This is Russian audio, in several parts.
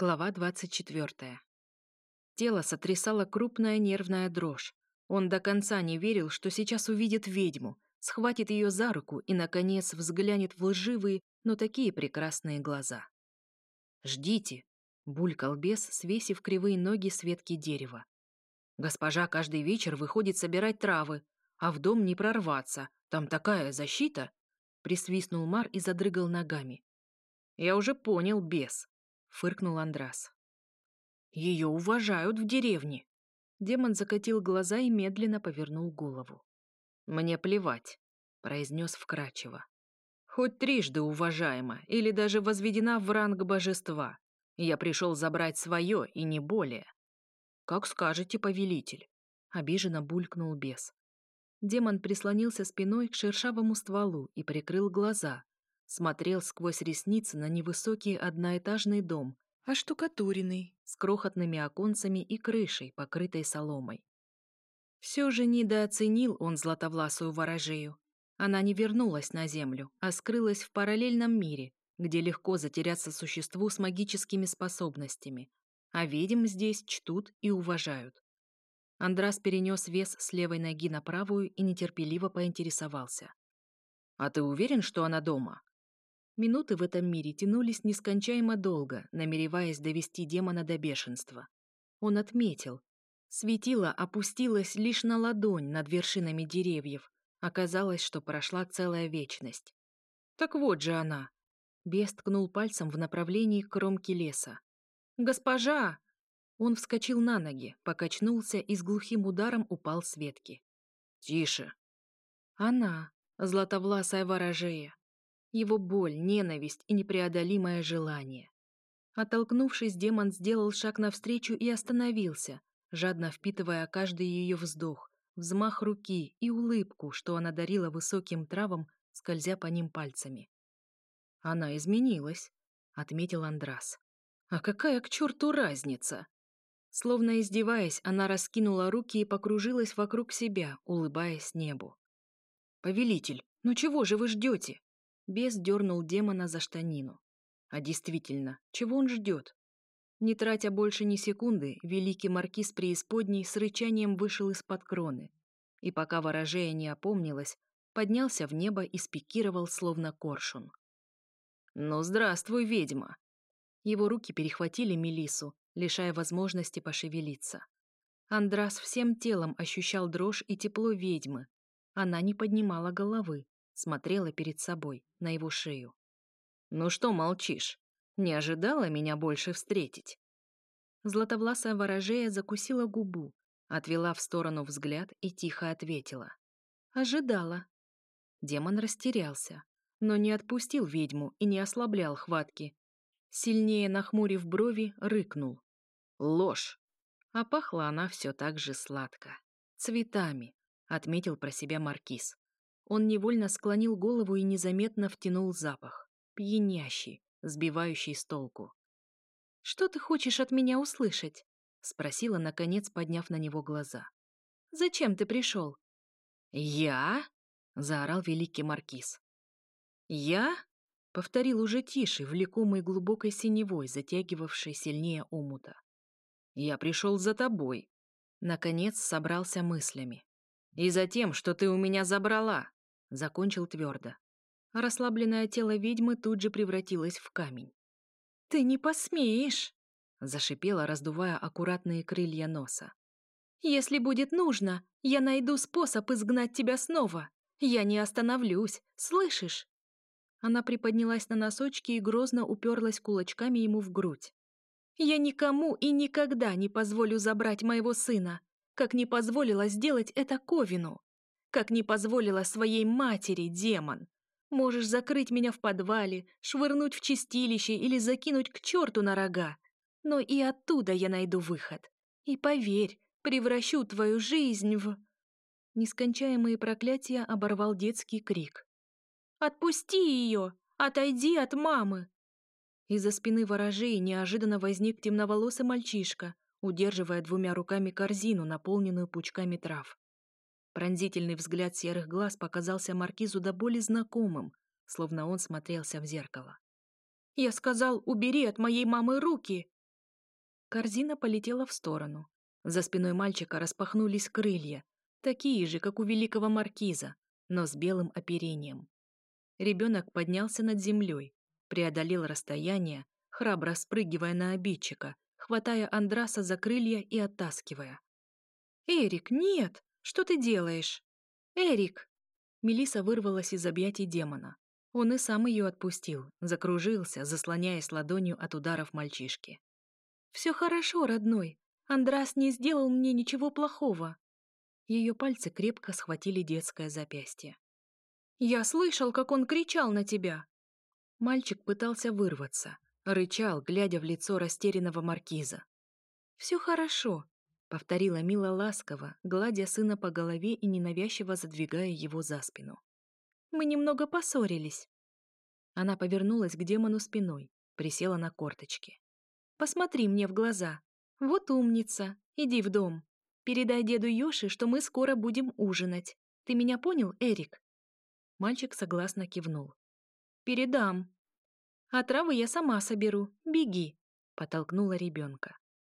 Глава 24. Тело сотрясала крупная нервная дрожь. Он до конца не верил, что сейчас увидит ведьму, схватит ее за руку и, наконец, взглянет в лживые, но такие прекрасные глаза. «Ждите!» — булькал бес, свесив кривые ноги с ветки дерева. «Госпожа каждый вечер выходит собирать травы, а в дом не прорваться, там такая защита!» — присвистнул Мар и задрыгал ногами. «Я уже понял, бес!» Фыркнул Андрас. Ее уважают в деревне. Демон закатил глаза и медленно повернул голову. Мне плевать, произнес вкрадчиво. Хоть трижды уважаема или даже возведена в ранг божества. Я пришел забрать свое и не более. Как скажете, повелитель, обиженно булькнул бес. Демон прислонился спиной к шершавому стволу и прикрыл глаза, смотрел сквозь ресницы на невысокий одноэтажный дом, оштукатуренный, с крохотными оконцами и крышей, покрытой соломой. Все же недооценил он златовласую ворожею. Она не вернулась на землю, а скрылась в параллельном мире, где легко затеряться существу с магическими способностями, а ведьм здесь чтут и уважают. Андрас перенес вес с левой ноги на правую и нетерпеливо поинтересовался. «А ты уверен, что она дома?» Минуты в этом мире тянулись нескончаемо долго, намереваясь довести демона до бешенства. Он отметил. Светило опустилось лишь на ладонь над вершинами деревьев. Оказалось, что прошла целая вечность. «Так вот же она!» Бес ткнул пальцем в направлении кромки леса. «Госпожа!» Он вскочил на ноги, покачнулся и с глухим ударом упал с ветки. «Тише!» «Она, златовласая ворожея, его боль, ненависть и непреодолимое желание. Оттолкнувшись, демон сделал шаг навстречу и остановился, жадно впитывая каждый ее вздох, взмах руки и улыбку, что она дарила высоким травам, скользя по ним пальцами. «Она изменилась», — отметил Андрас. «А какая к черту разница?» Словно издеваясь, она раскинула руки и покружилась вокруг себя, улыбаясь небу. «Повелитель, ну чего же вы ждете?» Бес дернул демона за штанину. А действительно, чего он ждет? Не тратя больше ни секунды, великий маркиз преисподней с рычанием вышел из-под кроны. И пока ворожея не опомнилась, поднялся в небо и спикировал, словно коршун. «Ну, здравствуй, ведьма!» Его руки перехватили Мелису, лишая возможности пошевелиться. Андрас всем телом ощущал дрожь и тепло ведьмы. Она не поднимала головы, смотрела перед собой, на его шею. «Ну что молчишь? Не ожидала меня больше встретить?» Златовласая ворожея закусила губу, отвела в сторону взгляд и тихо ответила. «Ожидала». Демон растерялся, но не отпустил ведьму и не ослаблял хватки. Сильнее нахмурив брови, рыкнул. «Ложь!» А пахла она все так же сладко. «Цветами», — отметил про себя Маркиз. Он невольно склонил голову и незаметно втянул запах. Пьянящий, сбивающий с толку. «Что ты хочешь от меня услышать?» — спросила, наконец, подняв на него глаза. «Зачем ты пришел?» «Я?» — заорал великий маркиз. «Я?» — повторил уже тише, влекомый глубокой синевой, затягивавшей сильнее омута. «Я пришел за тобой». Наконец собрался мыслями. «И за тем, что ты у меня забрала закончил твердо. Расслабленное тело ведьмы тут же превратилось в камень. «Ты не посмеешь!» — зашипела, раздувая аккуратные крылья носа. «Если будет нужно, я найду способ изгнать тебя снова. Я не остановлюсь, слышишь?» Она приподнялась на носочки и грозно уперлась кулачками ему в грудь. «Я никому и никогда не позволю забрать моего сына, как не позволила сделать это Ковину как не позволила своей матери, демон. Можешь закрыть меня в подвале, швырнуть в чистилище или закинуть к черту на рога. Но и оттуда я найду выход. И поверь, превращу твою жизнь в...» Нескончаемые проклятия оборвал детский крик. «Отпусти ее! Отойди от мамы!» Из-за спины ворожей неожиданно возник темноволосый мальчишка, удерживая двумя руками корзину, наполненную пучками трав. Пронзительный взгляд серых глаз показался маркизу до боли знакомым, словно он смотрелся в зеркало. «Я сказал, убери от моей мамы руки!» Корзина полетела в сторону. За спиной мальчика распахнулись крылья, такие же, как у великого маркиза, но с белым оперением. Ребенок поднялся над землей, преодолел расстояние, храбро спрыгивая на обидчика, хватая Андраса за крылья и оттаскивая. «Эрик, нет! Что ты делаешь? Эрик!» Мелиса вырвалась из объятий демона. Он и сам ее отпустил, закружился, заслоняясь ладонью от ударов мальчишки. «Все хорошо, родной. Андрас не сделал мне ничего плохого». Ее пальцы крепко схватили детское запястье. «Я слышал, как он кричал на тебя!» Мальчик пытался вырваться, рычал, глядя в лицо растерянного маркиза. «Все хорошо», — повторила Мила ласково, гладя сына по голове и ненавязчиво задвигая его за спину. «Мы немного поссорились». Она повернулась к демону спиной, присела на корточки. «Посмотри мне в глаза. Вот умница. Иди в дом. Передай деду Йоши, что мы скоро будем ужинать. Ты меня понял, Эрик?» Мальчик согласно кивнул. «Передам». «А травы я сама соберу. Беги», — потолкнула ребенка.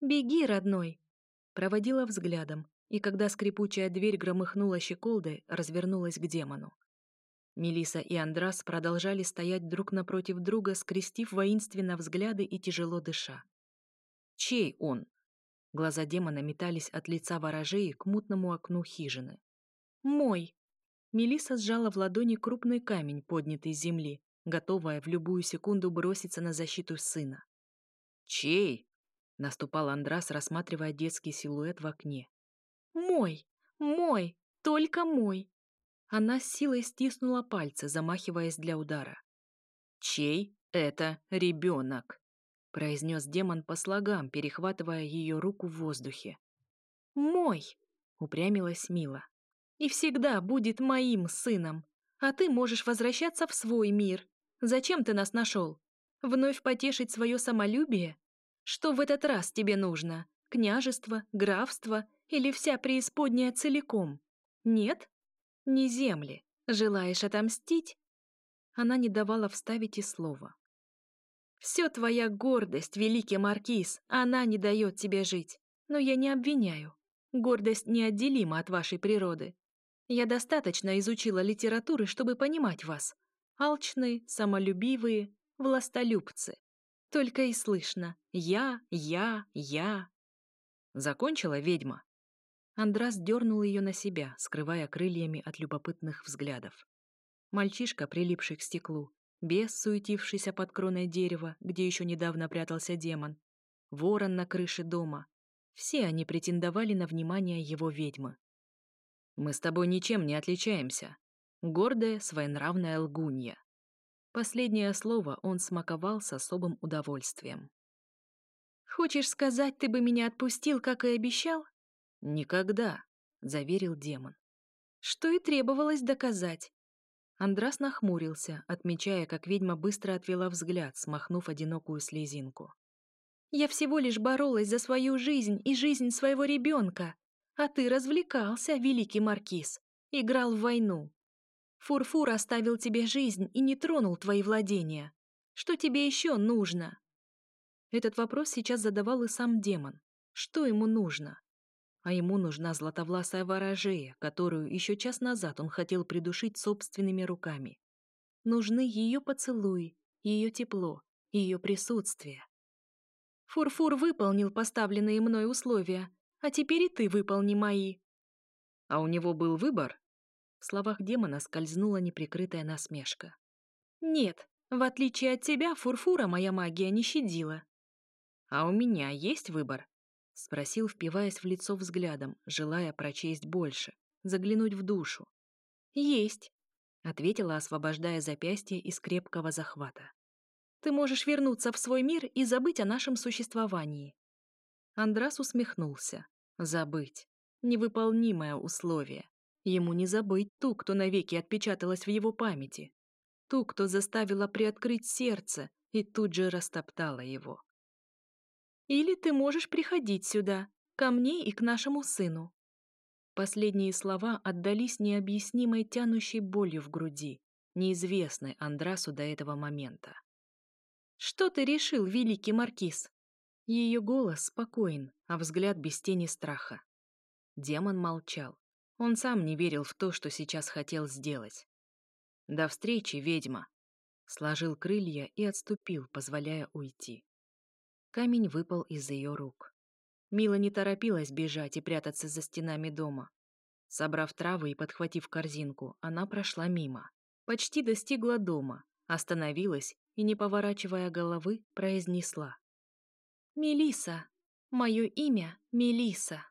«Беги, родной!» Проводила взглядом, и когда скрипучая дверь громыхнула щеколдой, развернулась к демону. Мелиса и Андрас продолжали стоять друг напротив друга, скрестив воинственно взгляды и тяжело дыша. «Чей он?» Глаза демона метались от лица ворожеи к мутному окну хижины. «Мой!» Мелиса сжала в ладони крупный камень, поднятый с земли, готовая в любую секунду броситься на защиту сына. «Чей?» — наступал Андрас, рассматривая детский силуэт в окне. «Мой! Мой! Только мой!» Она с силой стиснула пальцы, замахиваясь для удара. «Чей это ребенок?» — произнес демон по слогам, перехватывая ее руку в воздухе. «Мой!» — упрямилась Мила и всегда будет моим сыном. А ты можешь возвращаться в свой мир. Зачем ты нас нашел? Вновь потешить свое самолюбие? Что в этот раз тебе нужно? Княжество, графство или вся преисподняя целиком? Нет? Не земли. Желаешь отомстить? Она не давала вставить и слова. Все твоя гордость, великий маркиз, она не дает тебе жить. Но я не обвиняю. Гордость неотделима от вашей природы. Я достаточно изучила литературы, чтобы понимать вас. Алчные, самолюбивые, властолюбцы. Только и слышно «я, я, я». Закончила ведьма. Андрас дернул ее на себя, скрывая крыльями от любопытных взглядов. Мальчишка, прилипший к стеклу, бес, суетившийся под кроной дерева, где еще недавно прятался демон, ворон на крыше дома. Все они претендовали на внимание его ведьмы. Мы с тобой ничем не отличаемся. Гордая, своенравная лгунья. Последнее слово он смаковал с особым удовольствием. «Хочешь сказать, ты бы меня отпустил, как и обещал?» «Никогда», — заверил демон. «Что и требовалось доказать». Андрас нахмурился, отмечая, как ведьма быстро отвела взгляд, смахнув одинокую слезинку. «Я всего лишь боролась за свою жизнь и жизнь своего ребенка. А ты развлекался, великий маркиз, играл в войну. Фурфур оставил тебе жизнь и не тронул твои владения. Что тебе еще нужно?» Этот вопрос сейчас задавал и сам демон. Что ему нужно? А ему нужна златовласая ворожея, которую еще час назад он хотел придушить собственными руками. Нужны ее поцелуи, ее тепло, ее присутствие. Фурфур выполнил поставленные мной условия, а теперь и ты выполни мои». А у него был выбор? В словах демона скользнула неприкрытая насмешка. «Нет, в отличие от тебя, фурфура моя магия не щадила». «А у меня есть выбор?» — спросил, впиваясь в лицо взглядом, желая прочесть больше, заглянуть в душу. «Есть», — ответила, освобождая запястье из крепкого захвата. «Ты можешь вернуться в свой мир и забыть о нашем существовании». Андрас усмехнулся. Забыть. Невыполнимое условие. Ему не забыть ту, кто навеки отпечаталась в его памяти. Ту, кто заставила приоткрыть сердце и тут же растоптала его. «Или ты можешь приходить сюда, ко мне и к нашему сыну». Последние слова отдались необъяснимой тянущей болью в груди, неизвестной Андрасу до этого момента. «Что ты решил, великий маркиз?» Ее голос спокоен, а взгляд без тени страха. Демон молчал. Он сам не верил в то, что сейчас хотел сделать. «До встречи, ведьма!» Сложил крылья и отступил, позволяя уйти. Камень выпал из ее рук. Мила не торопилась бежать и прятаться за стенами дома. Собрав травы и подхватив корзинку, она прошла мимо. Почти достигла дома, остановилась и, не поворачивая головы, произнесла. Мелиса. Мое имя Мелиса.